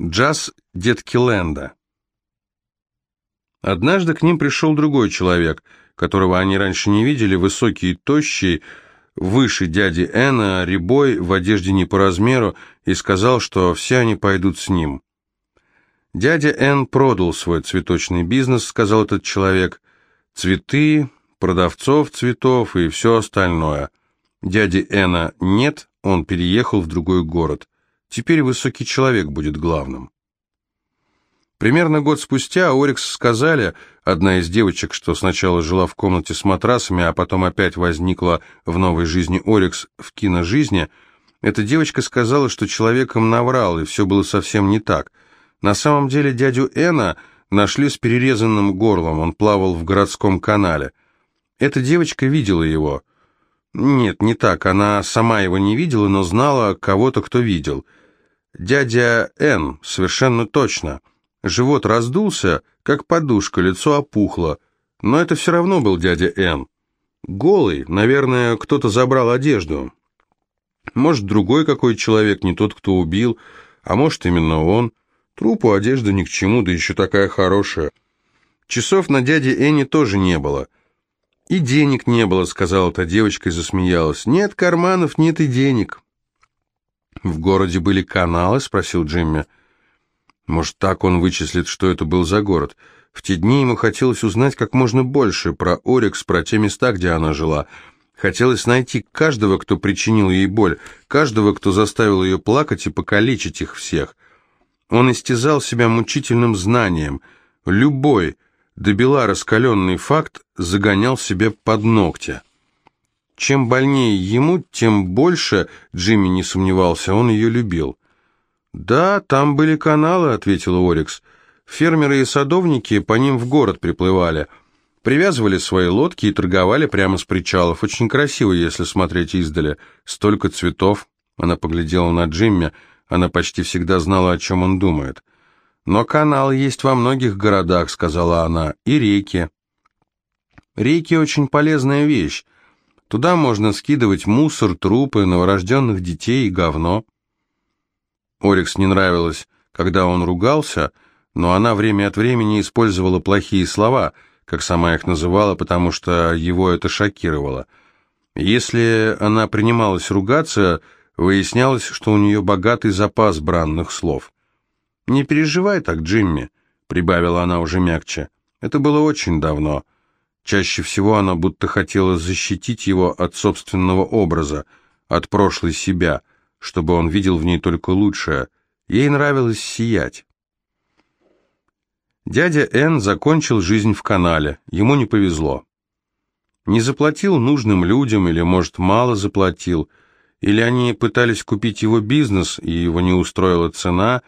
Джаз детки Лэнда. Однажды к ним пришел другой человек, которого они раньше не видели, высокий и тощий, выше дяди Эна, рябой, в одежде не по размеру, и сказал, что все они пойдут с ним. «Дядя Эн продал свой цветочный бизнес», — сказал этот человек. «Цветы, продавцов цветов и все остальное. Дяди Эна нет, он переехал в другой город». Теперь высокий человек будет главным. Примерно год спустя Орикс сказали, одна из девочек, что сначала жила в комнате с матрасами, а потом опять возникла в новой жизни Орикс в киножизни, эта девочка сказала, что человеком наврал, и все было совсем не так. На самом деле дядю Эна нашли с перерезанным горлом, он плавал в городском канале. Эта девочка видела его. Нет, не так, она сама его не видела, но знала кого-то, кто видел – Дядя Н, совершенно точно. Живот раздулся, как подушка, лицо опухло. Но это все равно был дядя Н. Голый, наверное, кто-то забрал одежду. Может, другой какой человек, не тот, кто убил, а может, именно он. Трупу одежда ни к чему, да еще такая хорошая. Часов на дяде Энни тоже не было. «И денег не было», — сказала та девочка и засмеялась. «Нет карманов, нет и денег». «В городе были каналы?» — спросил Джимми. «Может, так он вычислит, что это был за город?» В те дни ему хотелось узнать как можно больше про Орикс, про те места, где она жила. Хотелось найти каждого, кто причинил ей боль, каждого, кто заставил ее плакать и покалечить их всех. Он истязал себя мучительным знанием. Любой, добела раскаленный факт, загонял себе под ногти. Чем больнее ему, тем больше, Джимми не сомневался, он ее любил. «Да, там были каналы», — ответил Орикс. «Фермеры и садовники по ним в город приплывали. Привязывали свои лодки и торговали прямо с причалов. Очень красиво, если смотреть издали. Столько цветов». Она поглядела на Джимми. Она почти всегда знала, о чем он думает. «Но каналы есть во многих городах», — сказала она, — «и реки». «Реки очень полезная вещь. Туда можно скидывать мусор, трупы, новорожденных детей и говно. Орикс не нравилось, когда он ругался, но она время от времени использовала плохие слова, как сама их называла, потому что его это шокировало. Если она принималась ругаться, выяснялось, что у нее богатый запас бранных слов. «Не переживай так, Джимми», — прибавила она уже мягче. «Это было очень давно». Чаще всего она будто хотела защитить его от собственного образа, от прошлой себя, чтобы он видел в ней только лучшее. Ей нравилось сиять. Дядя Н закончил жизнь в канале, ему не повезло. Не заплатил нужным людям или, может, мало заплатил, или они пытались купить его бизнес, и его не устроила цена,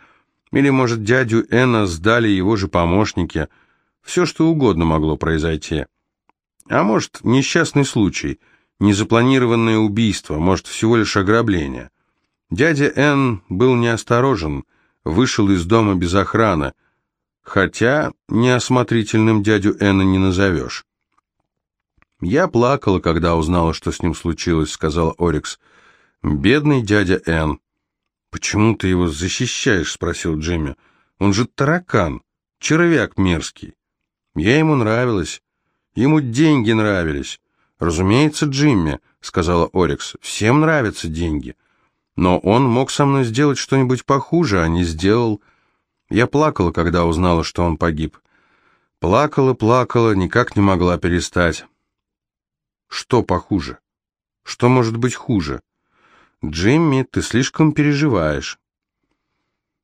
или, может, дядю Эна сдали его же помощники. Все, что угодно могло произойти. А может, несчастный случай, незапланированное убийство, может, всего лишь ограбление. Дядя Н был неосторожен, вышел из дома без охраны, хотя неосмотрительным дядю Энна не назовешь. «Я плакала, когда узнала, что с ним случилось», — сказал Орикс. «Бедный дядя Н». «Почему ты его защищаешь?» — спросил Джимми. «Он же таракан, червяк мерзкий. Я ему нравилась. Ему деньги нравились. Разумеется, Джимми, сказала Орикс. Всем нравятся деньги. Но он мог со мной сделать что-нибудь похуже, а не сделал. Я плакала, когда узнала, что он погиб. Плакала, плакала, никак не могла перестать. Что похуже? Что может быть хуже? Джимми, ты слишком переживаешь.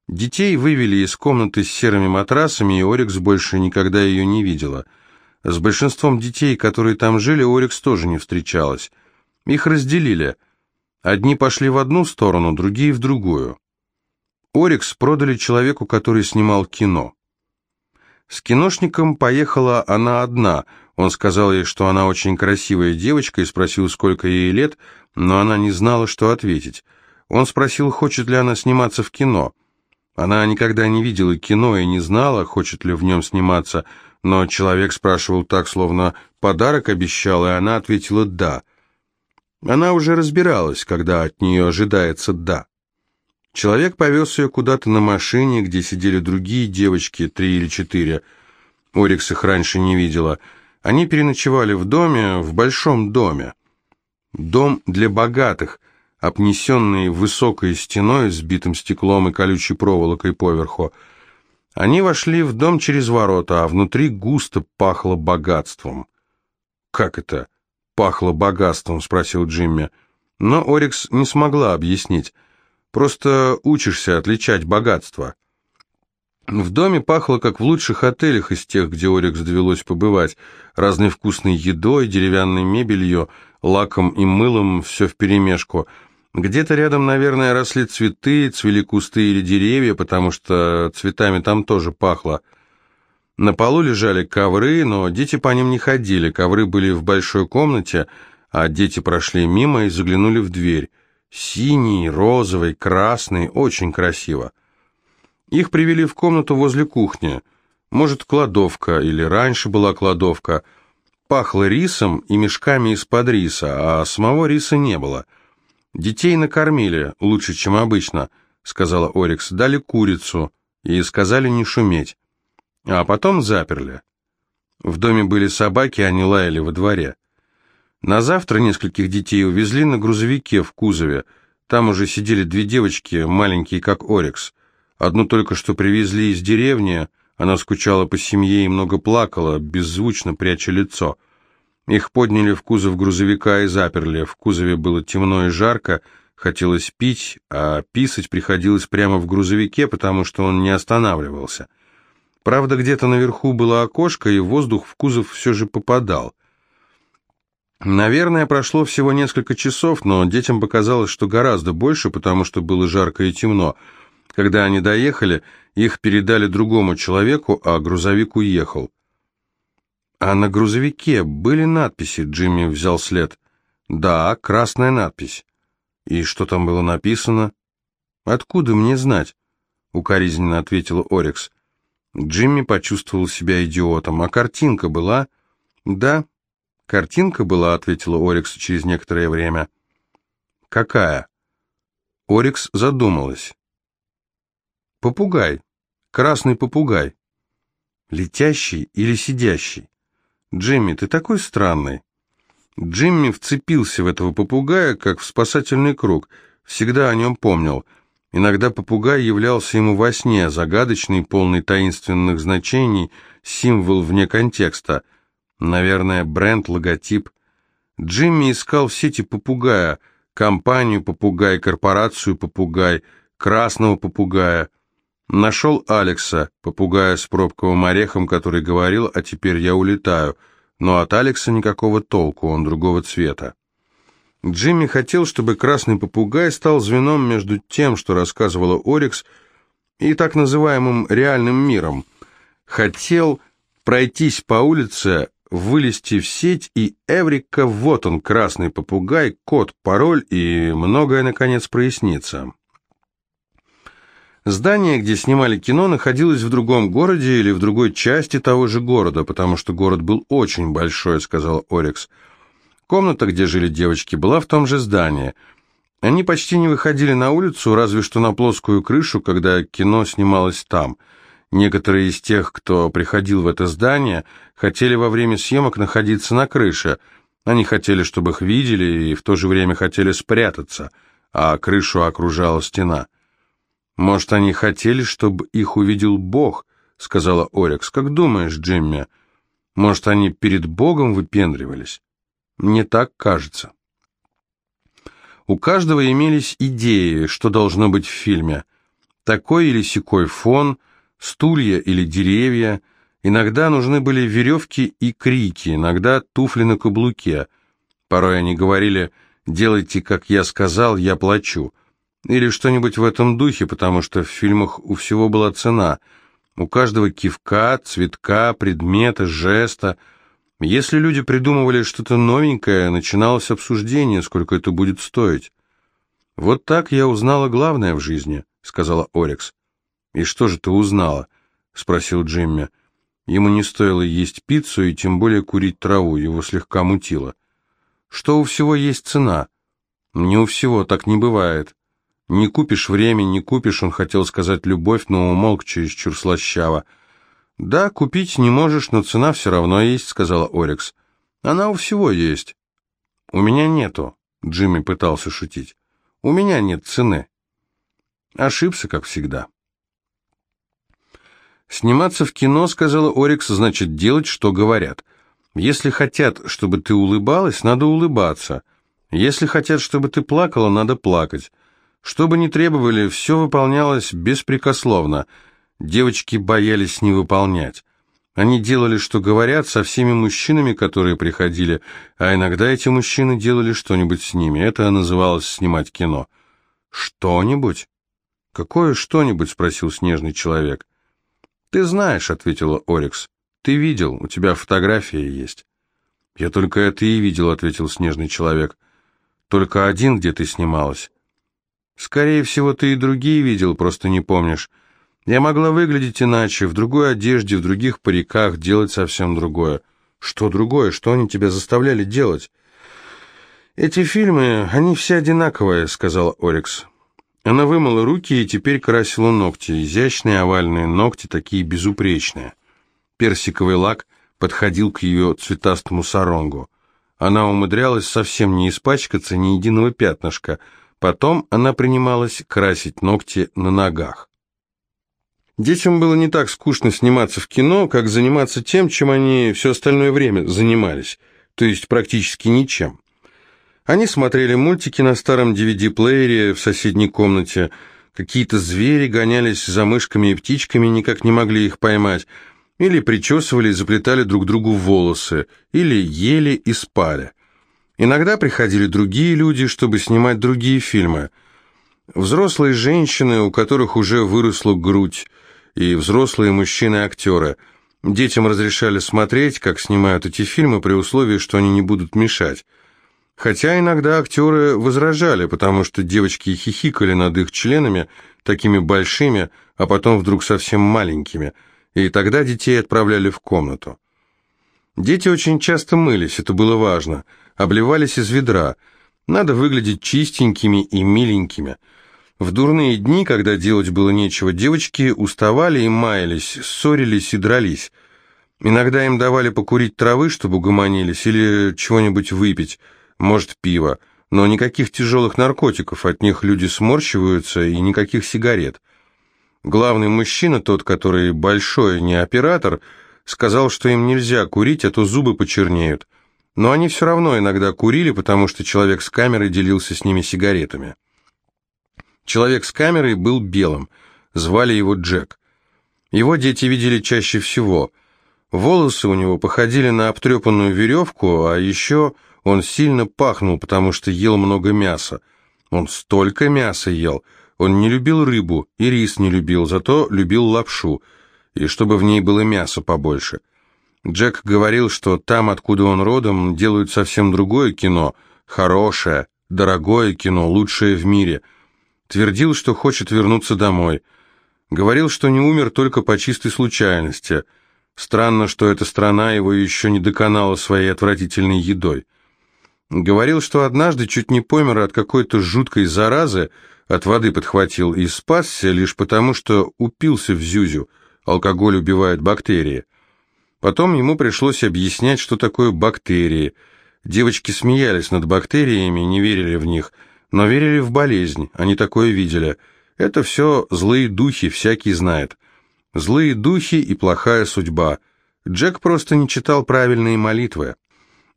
Детей вывели из комнаты с серыми матрасами, и Орикс больше никогда ее не видела. С большинством детей, которые там жили, Орикс тоже не встречалась. Их разделили. Одни пошли в одну сторону, другие в другую. Орикс продали человеку, который снимал кино. С киношником поехала она одна. Он сказал ей, что она очень красивая девочка, и спросил, сколько ей лет, но она не знала, что ответить. Он спросил, хочет ли она сниматься в кино. Она никогда не видела кино и не знала, хочет ли в нем сниматься, но человек спрашивал так, словно подарок обещал, и она ответила «да». Она уже разбиралась, когда от нее ожидается «да». Человек повез ее куда-то на машине, где сидели другие девочки, три или четыре. Орикс их раньше не видела. Они переночевали в доме, в большом доме. Дом для богатых, обнесенный высокой стеной с битым стеклом и колючей проволокой поверху. Они вошли в дом через ворота, а внутри густо пахло богатством. «Как это пахло богатством?» — спросил Джимми. Но Орикс не смогла объяснить. Просто учишься отличать богатство. В доме пахло, как в лучших отелях из тех, где Орикс довелось побывать. Разной вкусной едой, деревянной мебелью, лаком и мылом, все вперемешку. Где-то рядом, наверное, росли цветы, цвели кусты или деревья, потому что цветами там тоже пахло. На полу лежали ковры, но дети по ним не ходили. Ковры были в большой комнате, а дети прошли мимо и заглянули в дверь. Синий, розовый, красный, очень красиво. Их привели в комнату возле кухни. Может, кладовка, или раньше была кладовка. Пахло рисом и мешками из-под риса, а самого риса не было. Детей накормили, лучше, чем обычно, сказала Орикс. Дали курицу и сказали не шуметь. А потом заперли. В доме были собаки, они лаяли во дворе. На завтра нескольких детей увезли на грузовике в кузове. Там уже сидели две девочки, маленькие, как Орикс. Одну только что привезли из деревни, она скучала по семье и много плакала, беззвучно пряча лицо. Их подняли в кузов грузовика и заперли. В кузове было темно и жарко, хотелось пить, а писать приходилось прямо в грузовике, потому что он не останавливался. Правда, где-то наверху было окошко, и воздух в кузов все же попадал. Наверное, прошло всего несколько часов, но детям показалось, что гораздо больше, потому что было жарко и темно. Когда они доехали, их передали другому человеку, а грузовик уехал. А на грузовике были надписи, Джимми взял след. Да, красная надпись. И что там было написано? Откуда мне знать? Укоризненно ответила Орикс. Джимми почувствовал себя идиотом. А картинка была? Да, «Картинка была», — ответила Орикс через некоторое время. «Какая?» Орикс задумалась. «Попугай. Красный попугай. Летящий или сидящий? Джимми, ты такой странный». Джимми вцепился в этого попугая, как в спасательный круг, всегда о нем помнил. Иногда попугай являлся ему во сне, загадочный, полный таинственных значений, символ вне контекста — Наверное, бренд, логотип. Джимми искал в сети попугая, компанию попугай, корпорацию попугай, красного попугая. Нашел Алекса, попугая с пробковым орехом, который говорил, а теперь я улетаю. Но от Алекса никакого толку, он другого цвета. Джимми хотел, чтобы красный попугай стал звеном между тем, что рассказывала Орикс, и так называемым реальным миром. Хотел пройтись по улице, вылезти в сеть, и Эврика, вот он, красный попугай, код, пароль, и многое, наконец, прояснится. Здание, где снимали кино, находилось в другом городе или в другой части того же города, потому что город был очень большой, сказал Орикс. Комната, где жили девочки, была в том же здании. Они почти не выходили на улицу, разве что на плоскую крышу, когда кино снималось там – Некоторые из тех, кто приходил в это здание, хотели во время съемок находиться на крыше. Они хотели, чтобы их видели, и в то же время хотели спрятаться, а крышу окружала стена. «Может, они хотели, чтобы их увидел Бог?» — сказала Орикс. «Как думаешь, Джимми? Может, они перед Богом выпендривались?» «Мне так кажется». У каждого имелись идеи, что должно быть в фильме. Такой или сякой фон — стулья или деревья. Иногда нужны были веревки и крики, иногда туфли на каблуке. Порой они говорили «делайте, как я сказал, я плачу». Или что-нибудь в этом духе, потому что в фильмах у всего была цена. У каждого кивка, цветка, предмета, жеста. Если люди придумывали что-то новенькое, начиналось обсуждение, сколько это будет стоить. «Вот так я узнала главное в жизни», — сказала Орикс. «И что же ты узнала?» — спросил Джимми. Ему не стоило есть пиццу и тем более курить траву, его слегка мутило. «Что у всего есть цена?» «Не у всего, так не бывает. Не купишь время, не купишь, он хотел сказать любовь, но умолк чересчур слащаво. «Да, купить не можешь, но цена все равно есть», — сказала Орикс. «Она у всего есть». «У меня нету», — Джимми пытался шутить. «У меня нет цены». Ошибся, как всегда. «Сниматься в кино, — сказала Орикс, — значит делать, что говорят. Если хотят, чтобы ты улыбалась, надо улыбаться. Если хотят, чтобы ты плакала, надо плакать. Что бы ни требовали, все выполнялось беспрекословно. Девочки боялись не выполнять. Они делали, что говорят, со всеми мужчинами, которые приходили, а иногда эти мужчины делали что-нибудь с ними. Это называлось снимать кино. «Что-нибудь?» «Какое что-нибудь?» — спросил снежный человек. «Ты знаешь», — ответила Орикс. «Ты видел, у тебя фотография есть». «Я только это и видел», — ответил снежный человек. «Только один, где ты снималась». Скорее всего, ты и другие видел, просто не помнишь. Я могла выглядеть иначе, в другой одежде, в других париках, делать совсем другое. Что другое? Что они тебя заставляли делать? Эти фильмы, они все одинаковые, сказала Орикс. Она вымыла руки и теперь красила ногти, изящные овальные ногти, такие безупречные. Персиковый лак подходил к ее цветастому саронгу. Она умудрялась совсем не испачкаться ни единого пятнышка — Потом она принималась красить ногти на ногах. Детям было не так скучно сниматься в кино, как заниматься тем, чем они все остальное время занимались, то есть практически ничем. Они смотрели мультики на старом DVD-плеере в соседней комнате, какие-то звери гонялись за мышками и птичками, никак не могли их поймать, или причесывали и заплетали друг другу волосы, или ели и спали. Иногда приходили другие люди, чтобы снимать другие фильмы. Взрослые женщины, у которых уже выросла грудь, и взрослые мужчины-актеры. Детям разрешали смотреть, как снимают эти фильмы, при условии, что они не будут мешать. Хотя иногда актеры возражали, потому что девочки хихикали над их членами, такими большими, а потом вдруг совсем маленькими, и тогда детей отправляли в комнату. Дети очень часто мылись, это было важно – обливались из ведра. Надо выглядеть чистенькими и миленькими. В дурные дни, когда делать было нечего, девочки уставали и маялись, ссорились и дрались. Иногда им давали покурить травы, чтобы угомонились, или чего-нибудь выпить, может, пиво. Но никаких тяжелых наркотиков, от них люди сморщиваются, и никаких сигарет. Главный мужчина, тот, который большой, не оператор, сказал, что им нельзя курить, а то зубы почернеют. Но они все равно иногда курили, потому что человек с камерой делился с ними сигаретами. Человек с камерой был белым, звали его Джек. Его дети видели чаще всего. Волосы у него походили на обтрепанную веревку, а еще он сильно пахнул, потому что ел много мяса. Он столько мяса ел. Он не любил рыбу и рис не любил, зато любил лапшу, и чтобы в ней было мяса побольше – Джек говорил, что там, откуда он родом, делают совсем другое кино, хорошее, дорогое кино, лучшее в мире. Твердил, что хочет вернуться домой. Говорил, что не умер только по чистой случайности. Странно, что эта страна его еще не доконала своей отвратительной едой. Говорил, что однажды чуть не помер от какой-то жуткой заразы, от воды подхватил и спасся лишь потому, что упился в зюзю. Алкоголь убивает бактерии. Потом ему пришлось объяснять, что такое бактерии. Девочки смеялись над бактериями, не верили в них, но верили в болезнь, они такое видели. Это все злые духи, всякий знает. Злые духи и плохая судьба. Джек просто не читал правильные молитвы.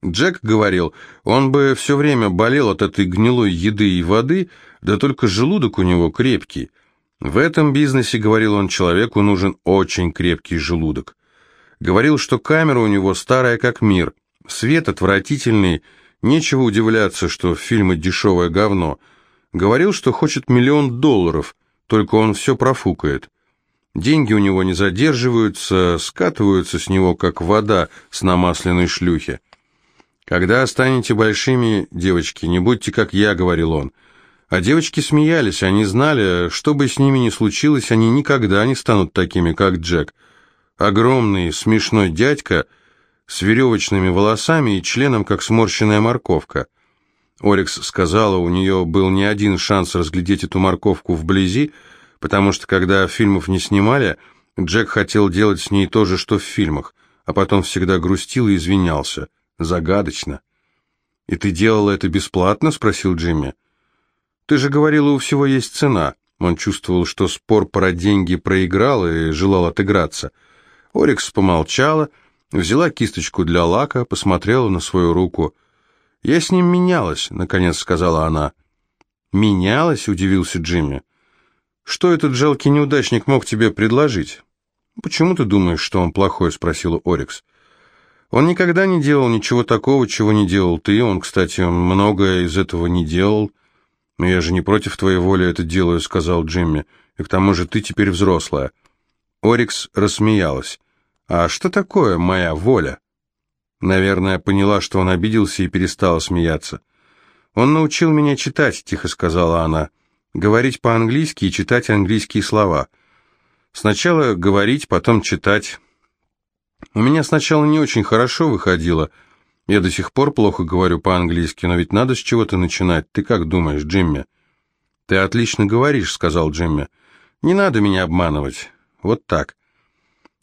Джек говорил, он бы все время болел от этой гнилой еды и воды, да только желудок у него крепкий. В этом бизнесе, говорил он, человеку нужен очень крепкий желудок. Говорил, что камера у него старая как мир, свет отвратительный, нечего удивляться, что фильмы дешевое говно. Говорил, что хочет миллион долларов, только он все профукает. Деньги у него не задерживаются, скатываются с него, как вода с намасленной шлюхи. «Когда станете большими, девочки, не будьте как я», — говорил он. А девочки смеялись, они знали, что бы с ними ни случилось, они никогда не станут такими, как Джек — Огромный, смешной дядька с веревочными волосами и членом, как сморщенная морковка. Орикс сказала, у нее был не один шанс разглядеть эту морковку вблизи, потому что когда фильмов не снимали, Джек хотел делать с ней то же, что в фильмах, а потом всегда грустил и извинялся. Загадочно. «И ты делала это бесплатно?» — спросил Джимми. «Ты же говорила, у всего есть цена». Он чувствовал, что спор про деньги проиграл и желал отыграться. Орикс помолчала, взяла кисточку для лака, посмотрела на свою руку. «Я с ним менялась», — наконец сказала она. «Менялась?» — удивился Джимми. «Что этот жалкий неудачник мог тебе предложить?» «Почему ты думаешь, что он плохой?» — спросила Орикс. «Он никогда не делал ничего такого, чего не делал ты. Он, кстати, многое из этого не делал. Но я же не против твоей воли это делаю», — сказал Джимми. «И к тому же ты теперь взрослая». Орикс рассмеялась. «А что такое моя воля?» Наверное, поняла, что он обиделся и перестала смеяться. «Он научил меня читать», — тихо сказала она. «Говорить по-английски и читать английские слова. Сначала говорить, потом читать. У меня сначала не очень хорошо выходило. Я до сих пор плохо говорю по-английски, но ведь надо с чего-то начинать. Ты как думаешь, Джимми?» «Ты отлично говоришь», — сказал Джимми. «Не надо меня обманывать. Вот так».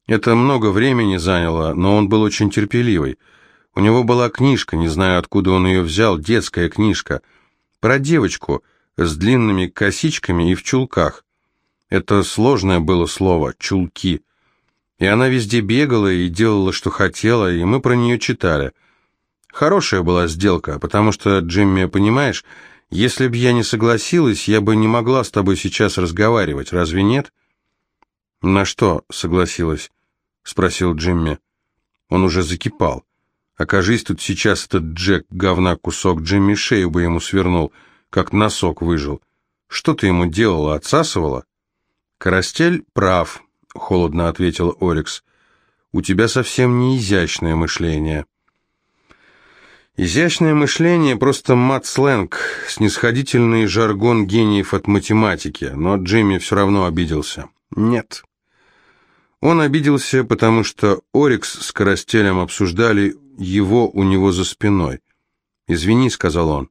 Это много времени заняло, но он был очень терпеливый. У него была книжка, не знаю, откуда он ее взял, детская книжка, про девочку с длинными косичками и в чулках. Это сложное было слово «чулки». И она везде бегала и делала, что хотела, и мы про нее читали. Хорошая была сделка, потому что, Джимми, понимаешь, если бы я не согласилась, я бы не могла с тобой сейчас разговаривать, разве нет? На что согласилась? спросил Джимми. Он уже закипал. Окажись тут сейчас этот Джек, говна кусок, Джимми шею бы ему свернул, как носок выжил. Что ты ему делала, отсасывала? Карастель прав, холодно ответил Орикс. У тебя совсем не изящное мышление. Изящное мышление — просто мат-сленг, снисходительный жаргон гениев от математики, но Джимми все равно обиделся. Нет. Он обиделся, потому что Орикс с Карастелем обсуждали его у него за спиной. «Извини», — сказал он.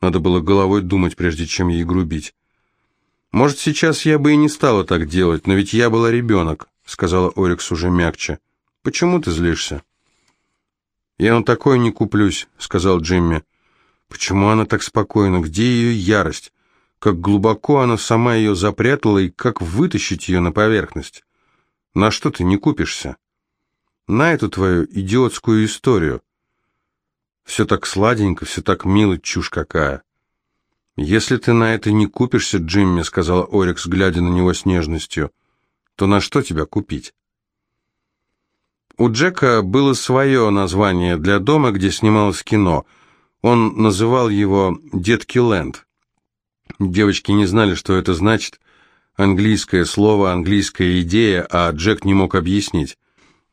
Надо было головой думать, прежде чем ей грубить. «Может, сейчас я бы и не стала так делать, но ведь я была ребенок», — сказала Орикс уже мягче. «Почему ты злишься?» «Я на такое не куплюсь», — сказал Джимми. «Почему она так спокойна? Где ее ярость? Как глубоко она сама ее запрятала и как вытащить ее на поверхность? На что ты не купишься?» «На эту твою идиотскую историю. Все так сладенько, все так мило, чушь какая». «Если ты на это не купишься, Джимми», — сказала Орикс, глядя на него с нежностью, — «то на что тебя купить?» У Джека было свое название для дома, где снималось кино. Он называл его «Детки Ленд». Девочки не знали, что это значит. Английское слово, английская идея, а Джек не мог объяснить.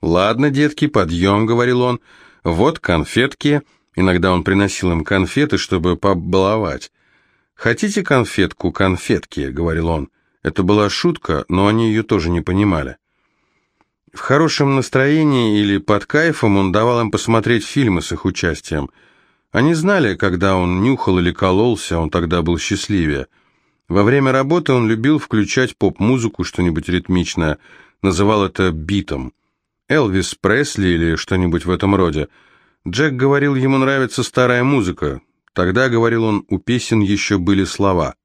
«Ладно, детки, подъем», — говорил он. «Вот конфетки». Иногда он приносил им конфеты, чтобы побаловать. «Хотите конфетку, конфетки?» — говорил он. Это была шутка, но они ее тоже не понимали. В хорошем настроении или под кайфом он давал им посмотреть фильмы с их участием. Они знали, когда он нюхал или кололся, он тогда был счастливее. Во время работы он любил включать поп-музыку, что-нибудь ритмичное, называл это битом. Элвис Пресли или что-нибудь в этом роде. Джек говорил, ему нравится старая музыка. Тогда, говорил он, у песен еще были слова.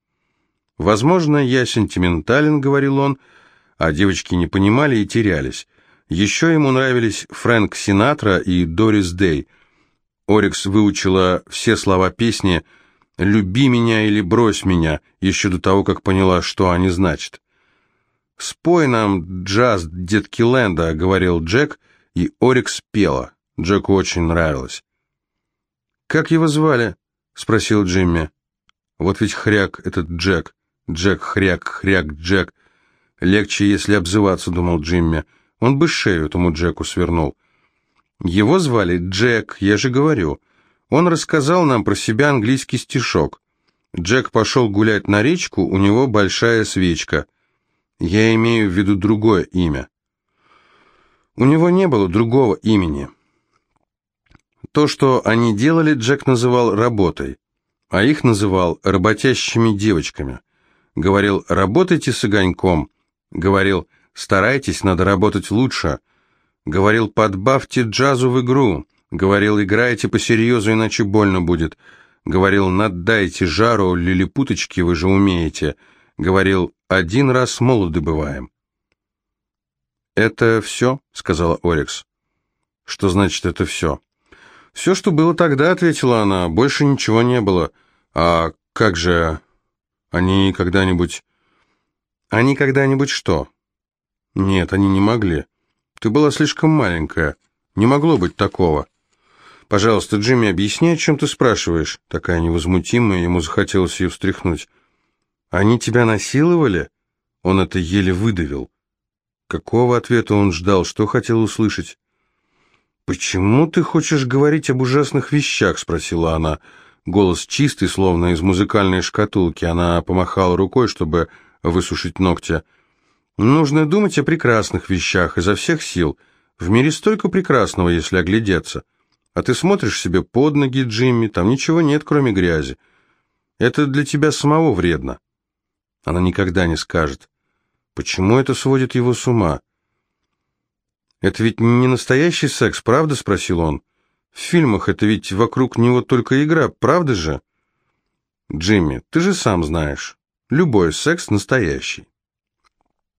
«Возможно, я сентиментален», — говорил он, а девочки не понимали и терялись. Еще ему нравились Фрэнк Синатра и Дорис Дэй. Орикс выучила все слова песни «Люби меня или брось меня» еще до того, как поняла, что они значат. «Спой нам джаз детки Лэнда», — говорил Джек, и Орикс пела. Джеку очень нравилось. «Как его звали?» — спросил Джимми. «Вот ведь хряк этот Джек. Джек, хряк, хряк, Джек. Легче, если обзываться», — думал Джимми. Он бы шею этому Джеку свернул. Его звали Джек, я же говорю. Он рассказал нам про себя английский стишок. Джек пошел гулять на речку, у него большая свечка. Я имею в виду другое имя. У него не было другого имени. То, что они делали, Джек называл работой. а их называл работящими девочками. Говорил «работайте с огоньком», говорил «старайтесь, надо работать лучше», говорил «подбавьте джазу в игру», говорил «играйте по-серьезу, иначе больно будет», говорил «наддайте жару, лилипуточки, вы же умеете», говорил «один раз молоды бываем». «Это все?» — сказала Орикс. «Что значит «это все»?» «Все, что было тогда», — ответила она, — «больше ничего не было. А как же они когда-нибудь...» «Они когда-нибудь что?» «Нет, они не могли. Ты была слишком маленькая. Не могло быть такого». «Пожалуйста, Джимми, объясни, о чем ты спрашиваешь?» Такая невозмутимая, ему захотелось ее встряхнуть. «Они тебя насиловали?» Он это еле выдавил. Какого ответа он ждал, что хотел услышать? «Почему ты хочешь говорить об ужасных вещах?» — спросила она. Голос чистый, словно из музыкальной шкатулки. Она помахала рукой, чтобы высушить ногти. «Нужно думать о прекрасных вещах изо всех сил. В мире столько прекрасного, если оглядеться. А ты смотришь себе под ноги, Джимми, там ничего нет, кроме грязи. Это для тебя самого вредно». Она никогда не скажет. Почему это сводит его с ума? «Это ведь не настоящий секс, правда?» — спросил он. «В фильмах это ведь вокруг него только игра, правда же?» «Джимми, ты же сам знаешь, любой секс настоящий».